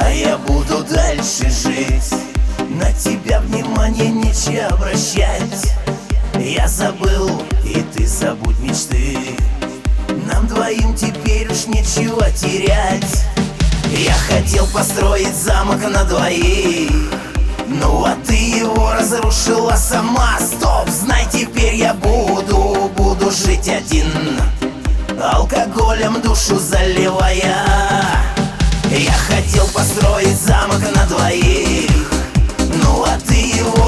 А я буду дальше жить. На тебя внимание нечего обращать. Я забыл, и ты забудь мечты. Нам двоим теперь уж нечего терять. Я хотел построить замок на двоих. Ну а ты его разрушила сама. Стоп, знай, теперь я буду, буду жить один. Алкоголем душу заливая Я хотел построить замок на двоих. Ну а ты его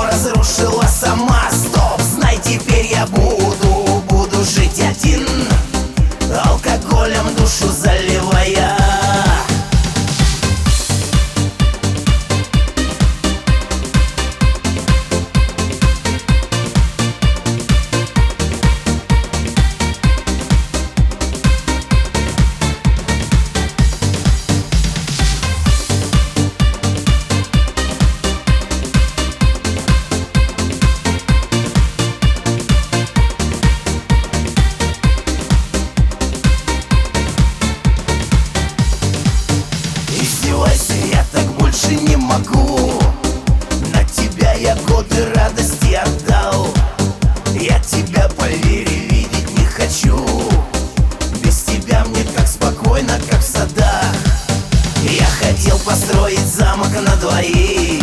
годы радости отдал. Я тебя, поверь, видеть не хочу. Без тебя мне так спокойно, как в садах. Я хотел построить замок на двоих.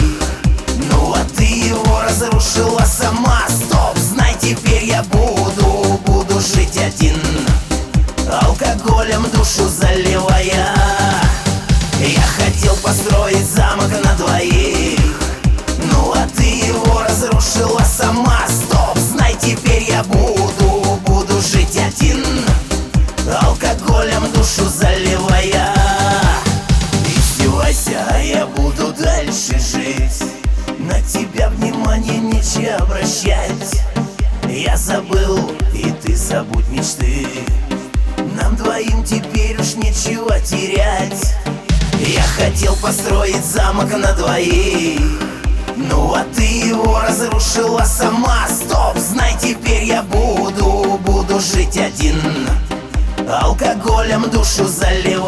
Ну а ты его разрушила сама. Стоп, знай, теперь я буду, буду жить один. Алкоголем душу заливая душу заливая. Издевайся, а я буду дальше жить. На тебя внимание нечего обращать. Я забыл, и ты забудь мечты. Нам двоим теперь уж нечего терять. Я хотел построить замок на двоих. Ну а ты его разрушила сама. Стоп, знай, теперь я буду, буду жить один Алкоголем душу заливая